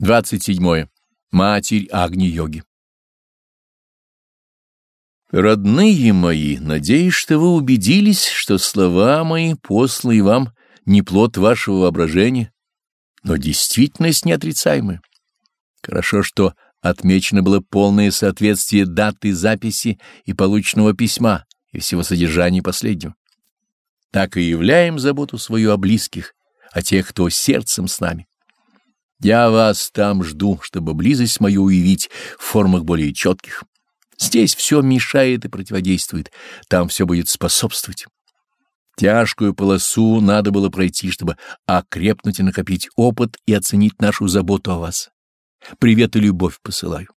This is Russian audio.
27. Матерь Агни-йоги Родные мои, надеюсь, что вы убедились, что слова мои, посланные вам, не плод вашего воображения, но действительность неотрицаемая. Хорошо, что отмечено было полное соответствие даты записи и полученного письма и всего содержания последнего. Так и являем заботу свою о близких, о тех, кто сердцем с нами. Я вас там жду, чтобы близость мою уявить в формах более четких. Здесь все мешает и противодействует, там все будет способствовать. Тяжкую полосу надо было пройти, чтобы окрепнуть и накопить опыт и оценить нашу заботу о вас. Привет и любовь посылаю.